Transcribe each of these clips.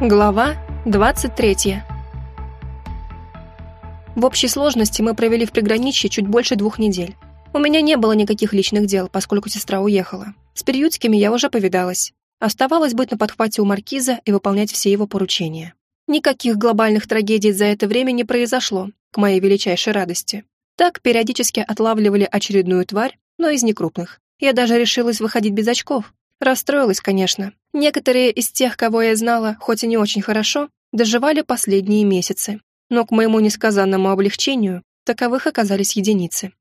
Глава 23. В общей сложности мы провели в приграничье чуть больше двух недель. У меня не было никаких личных дел, поскольку сестра уехала. С приютскими я уже повидалась. Оставалось быть на подхвате у маркиза и выполнять все его поручения. Никаких глобальных трагедий за это время не произошло, к моей величайшей радости. Так периодически отлавливали очередную тварь, но из некрупных. Я даже решилась выходить без очков, Расстроилась, конечно. Некоторые из тех, кого я знала, хоть и не очень хорошо, доживали последние месяцы. Но к моему несказанному облегчению таковых оказались единицы.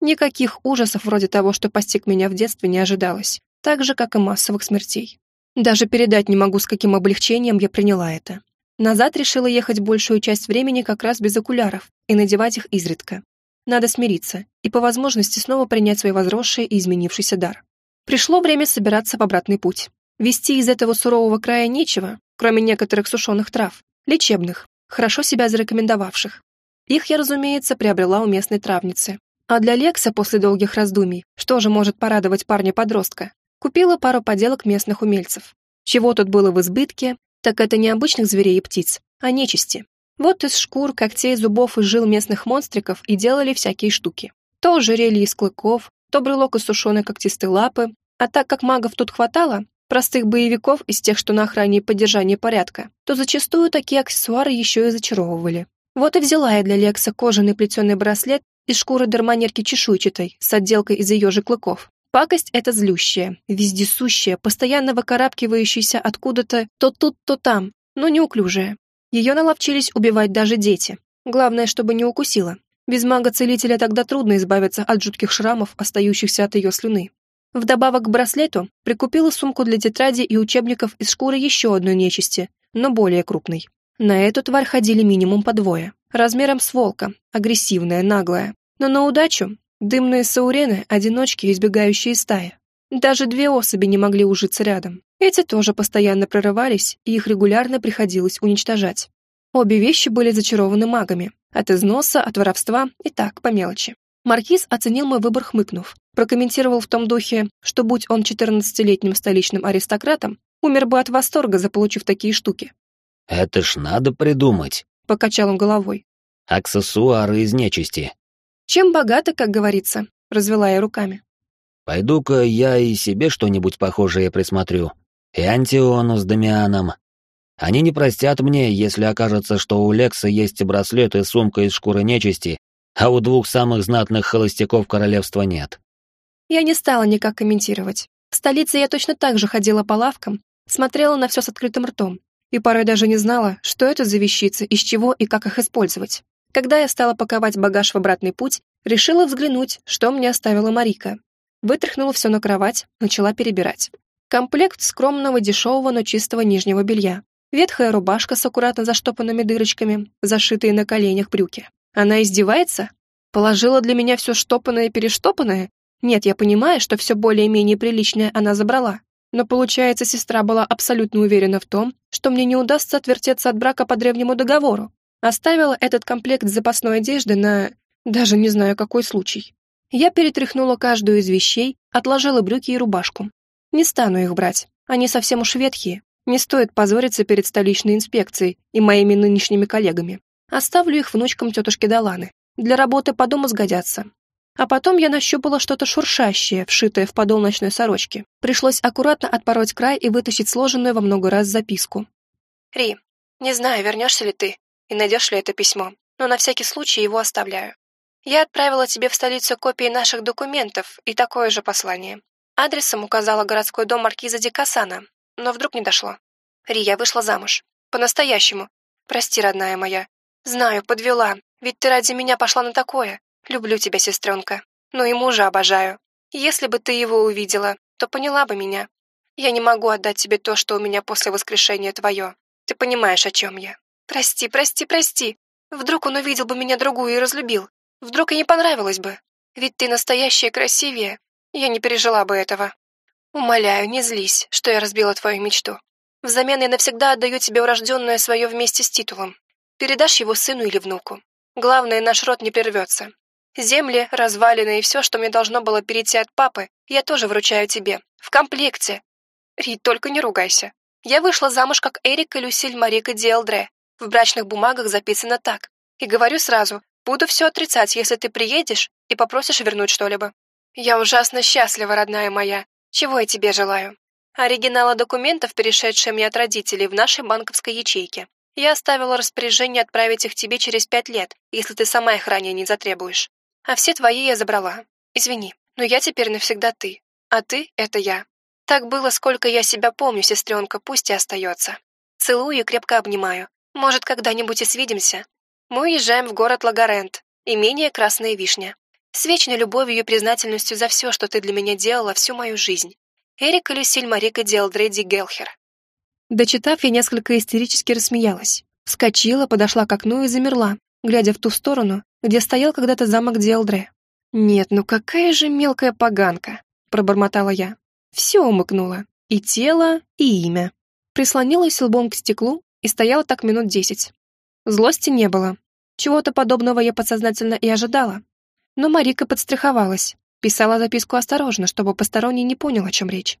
Никаких ужасов вроде того, что постиг меня в детстве, не ожидалось, так же, как и массовых смертей. Даже передать не могу, с каким облегчением я приняла это. Назад решила ехать большую часть времени как раз без окуляров и надевать их изредка. Надо смириться и по возможности снова принять свой возросший и изменившийся дар. Пришло время собираться в обратный путь. Вести из этого сурового края нечего, кроме некоторых сушеных трав, лечебных, хорошо себя зарекомендовавших. Их я, разумеется, приобрела у местной травницы. А для Лекса после долгих раздумий, что же может порадовать парня-подростка, купила пару поделок местных умельцев. Чего тут было в избытке, так это не обычных зверей и птиц, а нечисти. Вот из шкур, когтей, зубов и жил местных монстриков и делали всякие штуки. То ожерелье из клыков, то брелок из сушеной когтистой лапы, а так как магов тут хватало, простых боевиков из тех, что на охране и поддержании порядка, то зачастую такие аксессуары еще и зачаровывали. Вот и взяла я для Лекса кожаный плетеный браслет из шкуры дармонерки чешуйчатой с отделкой из ее же клыков. Пакость эта злющая, вездесущая, постоянно выкарабкивающаяся откуда-то то тут, то там, но неуклюжая. Ее наловчились убивать даже дети. Главное, чтобы не укусила. Без мага-целителя тогда трудно избавиться от жутких шрамов, остающихся от ее слюны. Вдобавок к браслету прикупила сумку для тетради и учебников из шкуры еще одной нечисти, но более крупной. На эту тварь ходили минимум по двое, размером с волка, агрессивная, наглая. Но на удачу дымные саурены, одиночки, избегающие стаи. Даже две особи не могли ужиться рядом. Эти тоже постоянно прорывались, и их регулярно приходилось уничтожать. Обе вещи были зачарованы магами. От износа, от воровства и так, по мелочи. Маркиз оценил мой выбор, хмыкнув. Прокомментировал в том духе, что будь он 14-летним столичным аристократом, умер бы от восторга, заполучив такие штуки. «Это ж надо придумать», — покачал он головой. «Аксессуары из нечисти». «Чем богато, как говорится», — развела я руками. «Пойду-ка я и себе что-нибудь похожее присмотрю. И Антиону с Дамианом, они не простят мне, если окажется, что у Лекса есть браслет и сумка из шкуры нечисти, а у двух самых знатных холостяков королевства нет. Я не стала никак комментировать. В столице я точно так же ходила по лавкам, смотрела на все с открытым ртом, и порой даже не знала, что это за вещицы, из чего и как их использовать. Когда я стала паковать багаж в обратный путь, решила взглянуть, что мне оставила Марика. Вытряхнула все на кровать, начала перебирать. Комплект скромного, дешевого, но чистого нижнего белья. Ветхая рубашка с аккуратно заштопанными дырочками, зашитые на коленях брюки. Она издевается? Положила для меня все штопанное и перештопанное? Нет, я понимаю, что все более-менее приличное она забрала. Но, получается, сестра была абсолютно уверена в том, что мне не удастся отвертеться от брака по древнему договору. Оставила этот комплект запасной одежды на... даже не знаю какой случай. Я перетряхнула каждую из вещей, отложила брюки и рубашку. Не стану их брать, они совсем уж ветхие, не стоит позориться перед столичной инспекцией и моими нынешними коллегами. Оставлю их внучкам тетушки Даланы. Для работы по дому сгодятся. А потом я нащупала что-то шуршащее, вшитое в подол ночной сорочки. Пришлось аккуратно отпороть край и вытащить сложенную во много раз записку. «Ри, не знаю, вернешься ли ты и найдешь ли это письмо, но на всякий случай его оставляю. Я отправила тебе в столицу копии наших документов и такое же послание. Адресом указала городской дом маркиза Дикасана, но вдруг не дошло. Рия вышла замуж. По-настоящему. Прости, родная моя. Знаю, подвела, ведь ты ради меня пошла на такое. Люблю тебя, сестренка. Но и мужа обожаю. Если бы ты его увидела, то поняла бы меня. Я не могу отдать тебе то, что у меня после воскрешения твое. Ты понимаешь, о чем я. Прости, прости, прости. Вдруг он увидел бы меня другую и разлюбил. Вдруг и не понравилось бы. Ведь ты настоящая красивее. Я не пережила бы этого. Умоляю, не злись, что я разбила твою мечту. Взамен я навсегда отдаю тебе урожденное свое вместе с титулом. Передашь его сыну или внуку. Главное, наш род не прервется. Земли, развалины и все, что мне должно было перейти от папы, я тоже вручаю тебе. В комплекте. Рид, только не ругайся. Я вышла замуж как Эрика Люсиль Марика Диэлдре. В брачных бумагах записано так. И говорю сразу, буду все отрицать, если ты приедешь и попросишь вернуть что-либо. Я ужасно счастлива, родная моя. Чего я тебе желаю? Оригиналы документов, перешедшие мне от родителей в нашей банковской ячейке. Я оставила распоряжение отправить их тебе через пять лет, если ты сама их ранее не затребуешь. А все твои я забрала. Извини, но я теперь навсегда ты, а ты — это я. Так было, сколько я себя помню, сестренка, пусть и остается. Целую и крепко обнимаю. Может, когда-нибудь и свидимся. Мы уезжаем в город Лагарент, имение Красная Вишня. С вечной любовью и признательностью за все, что ты для меня делала всю мою жизнь. Эрика Люсиль Марика Диэлдреди Гелхер. Дочитав, я несколько истерически рассмеялась. Вскочила, подошла к окну и замерла, глядя в ту сторону, где стоял когда-то замок Диэлдре. «Нет, ну какая же мелкая поганка!» — пробормотала я. Все умыкнула. И тело, и имя. Прислонилась лбом к стеклу и стояла так минут десять. Злости не было. Чего-то подобного я подсознательно и ожидала. Но Марика подстраховалась. Писала записку осторожно, чтобы посторонний не понял, о чем речь.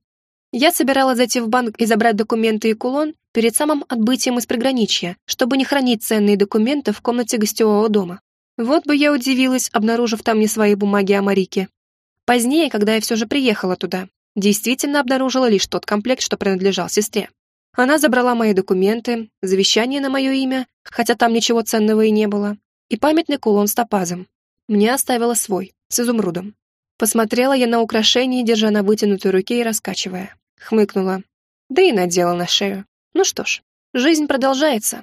Я собиралась зайти в банк и забрать документы и кулон перед самым отбытием из приграничья, чтобы не хранить ценные документы в комнате гостевого дома. Вот бы я удивилась, обнаружив там не свои бумаги о Марике. Позднее, когда я все же приехала туда, действительно обнаружила лишь тот комплект, что принадлежал сестре. Она забрала мои документы, завещание на мое имя, хотя там ничего ценного и не было, и памятный кулон с топазом. Мне оставила свой, с изумрудом. Посмотрела я на украшение, держа на вытянутой руке и раскачивая. Хмыкнула. Да и надела на шею. Ну что ж, жизнь продолжается.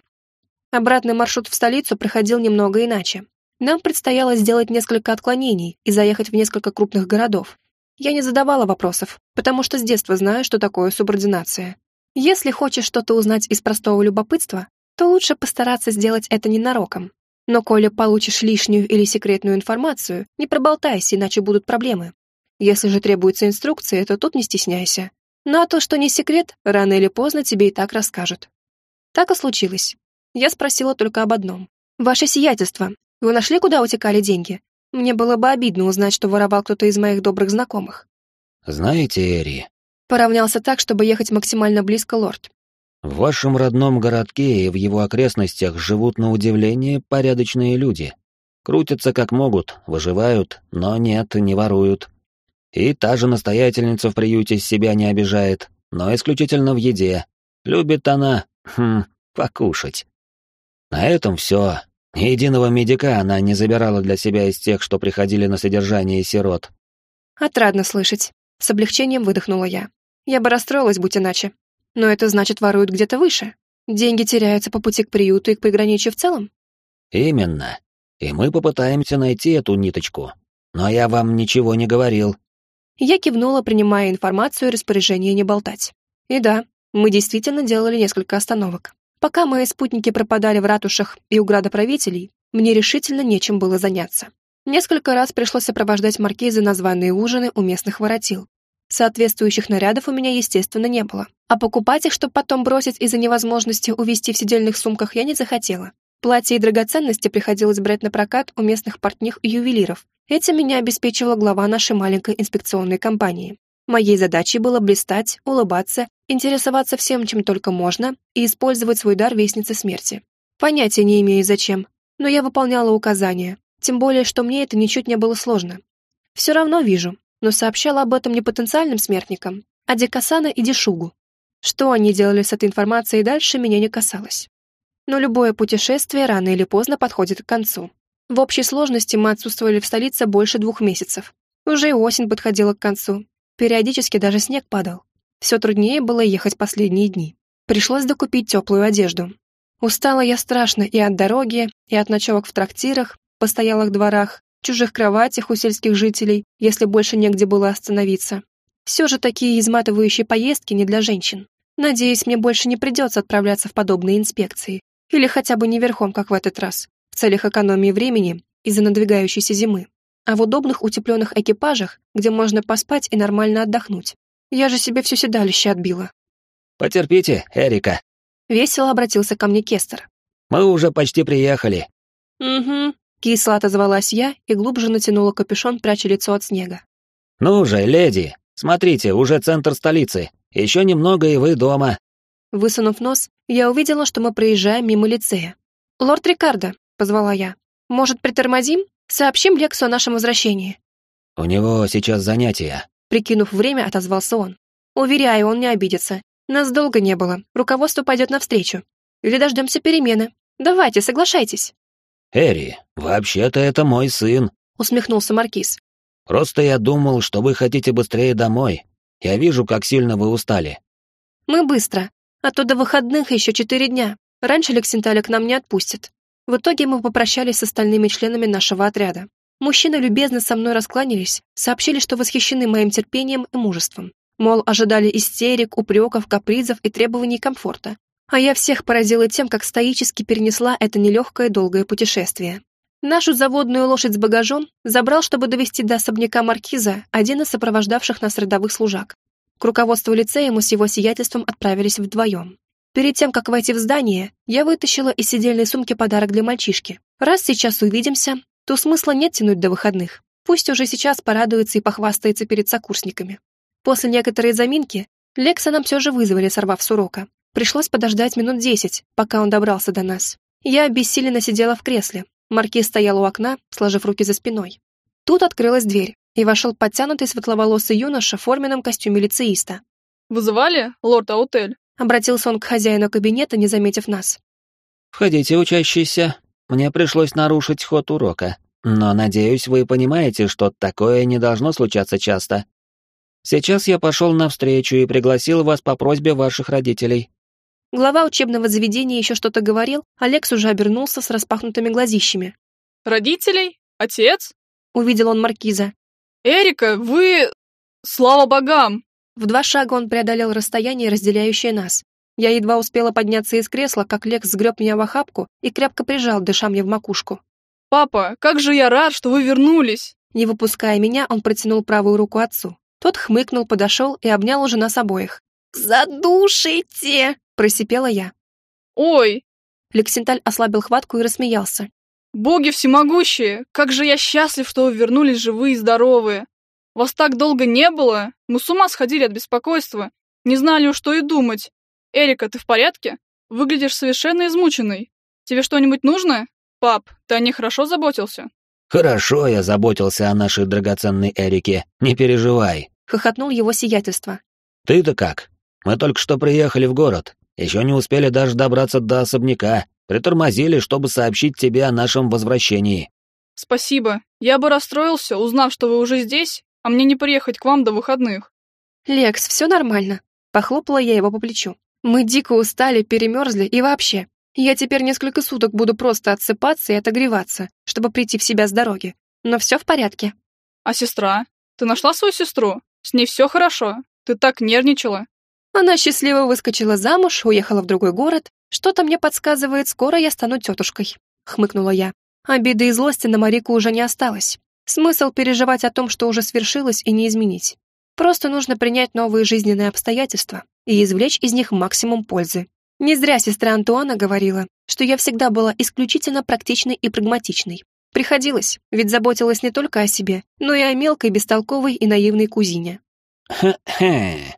Обратный маршрут в столицу проходил немного иначе. Нам предстояло сделать несколько отклонений и заехать в несколько крупных городов, я не задавала вопросов, потому что с детства знаю, что такое субординация. Если хочешь что-то узнать из простого любопытства, то лучше постараться сделать это ненароком. Но коли получишь лишнюю или секретную информацию, не проболтайся, иначе будут проблемы. Если же требуется инструкция, то тут не стесняйся. Ну а то, что не секрет, рано или поздно тебе и так расскажут. Так и случилось. Я спросила только об одном. «Ваше сиятельство, вы нашли, куда утекали деньги? Мне было бы обидно узнать, что воровал кто-то из моих добрых знакомых. «Знаете, Эри...» Поравнялся так, чтобы ехать максимально близко лорд. «В вашем родном городке и в его окрестностях живут на удивление порядочные люди. Крутятся как могут, выживают, но нет, не воруют. И та же настоятельница в приюте себя не обижает, но исключительно в еде. Любит она, хм, покушать. На этом все. Ни единого медика она не забирала для себя из тех, что приходили на содержание сирот. Отрадно слышать. С облегчением выдохнула я. Я бы расстроилась, будь иначе. Но это значит, воруют где-то выше. Деньги теряются по пути к приюту и к приграничью в целом? Именно. И мы попытаемся найти эту ниточку. Но я вам ничего не говорил. Я кивнула, принимая информацию и распоряжение не болтать. И да, мы действительно делали несколько остановок. Пока мои спутники пропадали в ратушах и у градоправителей, мне решительно нечем было заняться. Несколько раз пришлось сопровождать маркизы на званые ужины у местных воротил. Соответствующих нарядов у меня, естественно, не было. А покупать их, чтобы потом бросить из-за невозможности увезти в сидельных сумках, я не захотела. Платья и драгоценности приходилось брать на прокат у местных портних и ювелиров. Этим меня обеспечивала глава нашей маленькой инспекционной компании. Моей задачей было блистать, улыбаться, интересоваться всем, чем только можно, и использовать свой дар Вестницы Смерти. Понятия не имею зачем, но я выполняла указания, тем более, что мне это ничуть не было сложно. Все равно вижу, но сообщала об этом не потенциальным смертникам, а Декасана и Дешугу. Что они делали с этой информацией дальше, меня не касалось. Но любое путешествие рано или поздно подходит к концу. В общей сложности мы отсутствовали в столице больше двух месяцев. Уже и осень подходила к концу, Периодически даже снег падал. Все труднее было ехать последние дни. Пришлось докупить теплую одежду. Устала я страшно и от дороги, и от ночевок в трактирах, постоялых дворах, чужих кроватях у сельских жителей, если больше негде было остановиться. Все же такие изматывающие поездки не для женщин. Надеюсь, мне больше не придется отправляться в подобные инспекции. Или хотя бы не верхом, как в этот раз, в целях экономии времени из-за надвигающейся зимы а в удобных утепленных экипажах, где можно поспать и нормально отдохнуть. Я же себе все седалище отбила. «Потерпите, Эрика», — весело обратился ко мне Кестер. «Мы уже почти приехали». «Угу», — кисло отозвалась я и глубже натянула капюшон, пряча лицо от снега. «Ну же, леди, смотрите, уже центр столицы. Еще немного, и вы дома». Высунув нос, я увидела, что мы проезжаем мимо лицея. «Лорд Рикардо», — позвала я, — «может, притормозим? Сообщим Лексу о нашем возвращении». «У него сейчас занятия», — прикинув время, отозвался он. «Уверяю, он не обидится. Нас долго не было, руководство пойдет навстречу. Или дождемся перемены. Давайте, соглашайтесь». «Эри, вообще-то это мой сын», — усмехнулся Маркиз. «Просто я думал, что вы хотите быстрее домой. Я вижу, как сильно вы устали». «Мы быстро, а то до выходных еще четыре дня. Раньше Лексенталя к нам не отпустят. В итоге мы попрощались с остальными членами нашего отряда. Мужчины любезно со мной раскланялись, сообщили, что восхищены моим терпением и мужеством. Мол, ожидали истерик, упреков, капризов и требований комфорта. А я всех поразила тем, как стоически перенесла это нелегкое долгое путешествие. Нашу заводную лошадь с багажом забрал, чтобы довести до особняка маркиза один из сопровождавших нас рядовых служак. К руководству лицея мы с его сиятельством отправились вдвоем. Перед тем, как войти в здание, я вытащила из сидельной сумки подарок для мальчишки. Раз сейчас увидимся, то смысла нет тянуть до выходных. Пусть уже сейчас порадуется и похвастается перед сокурсниками. После некоторой заминки Лекса нам все же вызвали, сорвав с урока. Пришлось подождать минут десять, пока он добрался до нас. Я обессиленно сидела в кресле. Маркиз стоял у окна, сложив руки за спиной. Тут открылась дверь и вошел подтянутый светловолосый юноша в форменном костюме лицеиста. «Вызывали, лорд Аутель?» Обратился он к хозяину кабинета, не заметив нас. «Входите, учащийся. Мне пришлось нарушить ход урока. Но, надеюсь, вы понимаете, что такое не должно случаться часто. Сейчас я пошел навстречу и пригласил вас по просьбе ваших родителей». Глава учебного заведения еще что-то говорил, Алекс уже обернулся с распахнутыми глазищами. «Родителей? Отец?» Увидел он маркиза. «Эрика, вы... Слава богам!» В два шага он преодолел расстояние, разделяющее нас. Я едва успела подняться из кресла, как Лекс сгреб меня в охапку и крепко прижал, дыша мне в макушку. «Папа, как же я рад, что вы вернулись!» Не выпуская меня, он протянул правую руку отцу. Тот хмыкнул, подошел и обнял уже нас обоих. «Задушите!» – просипела я. «Ой!» Лексенталь ослабил хватку и рассмеялся. «Боги всемогущие! Как же я счастлив, что вы вернулись живые и здоровые! Вас так долго не было? Мы с ума сходили от беспокойства. Не знали уж, что и думать. Эрика, ты в порядке? Выглядишь совершенно измученной. Тебе что-нибудь нужно? Пап, ты о ней хорошо заботился?» «Хорошо я заботился о нашей драгоценной Эрике, не переживай», — хохотнул его сиятельство. «Ты-то как? Мы только что приехали в город. Еще не успели даже добраться до особняка. Притормозили, чтобы сообщить тебе о нашем возвращении». «Спасибо. Я бы расстроился, узнав, что вы уже здесь, а мне не приехать к вам до выходных». «Лекс, все нормально?» Похлопала я его по плечу. «Мы дико устали, перемерзли и вообще. Я теперь несколько суток буду просто отсыпаться и отогреваться, чтобы прийти в себя с дороги. Но все в порядке». «А сестра? Ты нашла свою сестру? С ней все хорошо? Ты так нервничала?» Она счастливо выскочила замуж, уехала в другой город. Что-то мне подсказывает, скоро я стану тетушкой. Хмыкнула я. Обиды и злости на Марику уже не осталось. Смысл переживать о том, что уже свершилось и не изменить. Просто нужно принять новые жизненные обстоятельства и извлечь из них максимум пользы. Не зря сестра Антуана говорила, что я всегда была исключительно практичной и прагматичной. Приходилось, ведь заботилась не только о себе, но и о мелкой, бестолковой и наивной кузине. «Хе-хе»,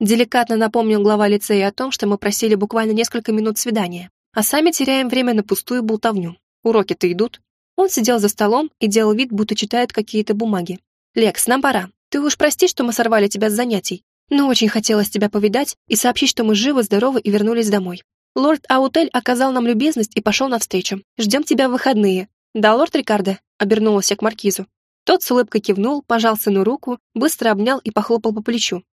Деликатно напомнил глава лицея о том, что мы просили буквально несколько минут свидания, а сами теряем время на пустую болтовню. Уроки-то идут. Он сидел за столом и делал вид, будто читает какие-то бумаги. «Лекс, нам пора. Ты уж прости, что мы сорвали тебя с занятий, но очень хотелось тебя повидать и сообщить, что мы живы, здоровы и вернулись домой. Лорд Аутель оказал нам любезность и пошел навстречу. Ждем тебя в выходные. Да, лорд Рикардо?» — обернулась я к маркизу. Тот с улыбкой кивнул, пожал сыну руку, быстро обнял и похлопал по плечу.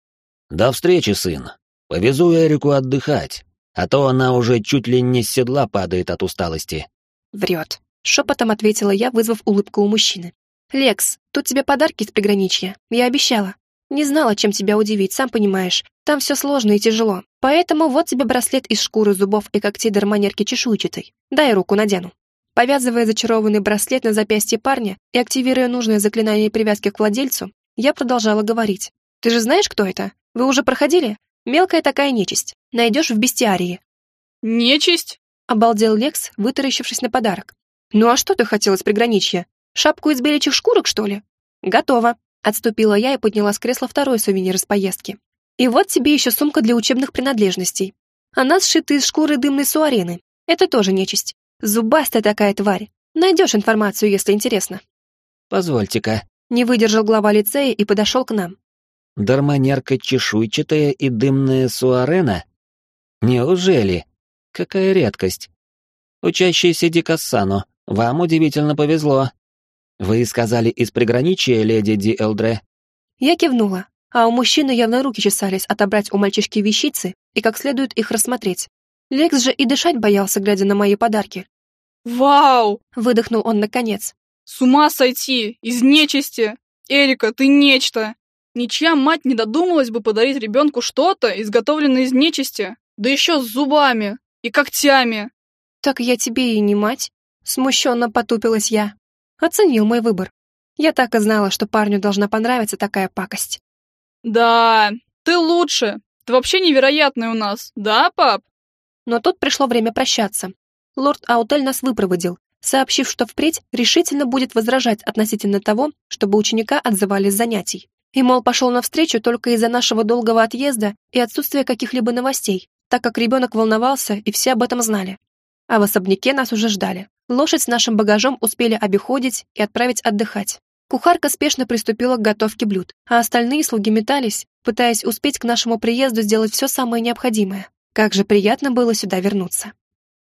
«До встречи, сын. Повезу Эрику отдыхать, а то она уже чуть ли не с седла падает от усталости». «Врет», — шепотом ответила я, вызвав улыбку у мужчины. «Лекс, тут тебе подарки с приграничья. Я обещала. Не знала, чем тебя удивить, сам понимаешь. Там все сложно и тяжело. Поэтому вот тебе браслет из шкуры зубов и когтей дармонерки чешуйчатой. Дай руку надену». Повязывая зачарованный браслет на запястье парня и активируя нужное заклинание привязки к владельцу, я продолжала говорить. «Ты же знаешь, кто это? Вы уже проходили? Мелкая такая нечисть. Найдешь в бестиарии». «Нечисть?» — обалдел Лекс, вытаращившись на подарок. «Ну а что ты хотела с приграничья? Шапку из беличьих шкурок, что ли?» «Готово», — отступила я и подняла с кресла второй сувенир из поездки. «И вот тебе еще сумка для учебных принадлежностей. Она сшита из шкуры дымной суарены. Это тоже нечисть. Зубастая такая тварь. Найдешь информацию, если интересно. Позвольте-ка. Не выдержал глава лицея и подошел к нам. Дармонерка чешуйчатая и дымная суарена? Неужели? Какая редкость. Учащийся Дикассану, вам удивительно повезло. Вы сказали из приграничья, леди Ди Элдре? Я кивнула, а у мужчины явно руки чесались отобрать у мальчишки вещицы и как следует их рассмотреть. Лекс же и дышать боялся, глядя на мои подарки. «Вау!» — выдохнул он наконец. «С ума сойти! Из нечисти! Эрика, ты нечто! Ничья мать не додумалась бы подарить ребенку что-то, изготовленное из нечисти, да еще с зубами и когтями!» «Так я тебе и не мать!» — смущенно потупилась я. Оценил мой выбор. Я так и знала, что парню должна понравиться такая пакость. «Да, ты лучше. Ты вообще невероятный у нас, да, пап?» Но тут пришло время прощаться. Лорд Аутель нас выпроводил, сообщив, что впредь решительно будет возражать относительно того, чтобы ученика отзывали с занятий. И, мол, пошел навстречу только из-за нашего долгого отъезда и отсутствия каких-либо новостей, так как ребенок волновался и все об этом знали. А в особняке нас уже ждали. Лошадь с нашим багажом успели обиходить и отправить отдыхать. Кухарка спешно приступила к готовке блюд, а остальные слуги метались, пытаясь успеть к нашему приезду сделать все самое необходимое. Как же приятно было сюда вернуться.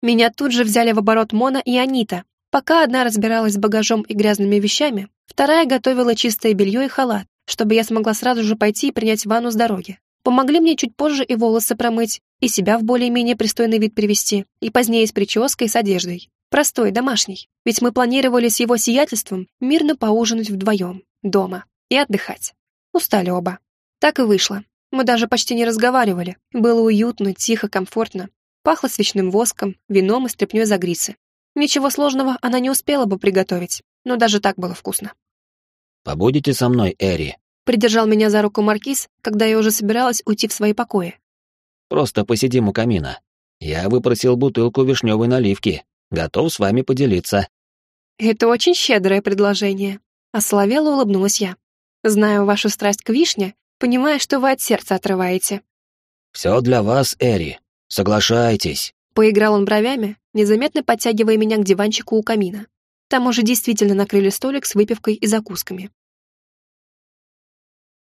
Меня тут же взяли в оборот Мона и Анита. Пока одна разбиралась с багажом и грязными вещами, вторая готовила чистое белье и халат, чтобы я смогла сразу же пойти и принять ванну с дороги. Помогли мне чуть позже и волосы промыть, и себя в более-менее пристойный вид привести, и позднее с прической, с одеждой. Простой, домашний. Ведь мы планировали с его сиятельством мирно поужинать вдвоем, дома, и отдыхать. Устали оба. Так и вышло. Мы даже почти не разговаривали. Было уютно, тихо, комфортно. Пахло свечным воском, вином и стряпнёй загрисы. Ничего сложного она не успела бы приготовить, но даже так было вкусно. «Побудете со мной, Эри?» Придержал меня за руку Маркиз, когда я уже собиралась уйти в свои покои. «Просто посидим у камина. Я выпросил бутылку вишневой наливки. Готов с вами поделиться». «Это очень щедрое предложение», — ословела улыбнулась я. «Знаю вашу страсть к вишне, понимая, что вы от сердца отрываете». «Все для вас, Эри. Соглашайтесь». Поиграл он бровями, незаметно подтягивая меня к диванчику у камина. Там уже действительно накрыли столик с выпивкой и закусками.